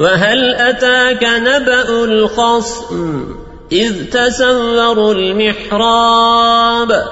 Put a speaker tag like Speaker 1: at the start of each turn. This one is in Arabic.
Speaker 1: وهل أتاك نبأ الخصم إذ تسوروا المحراب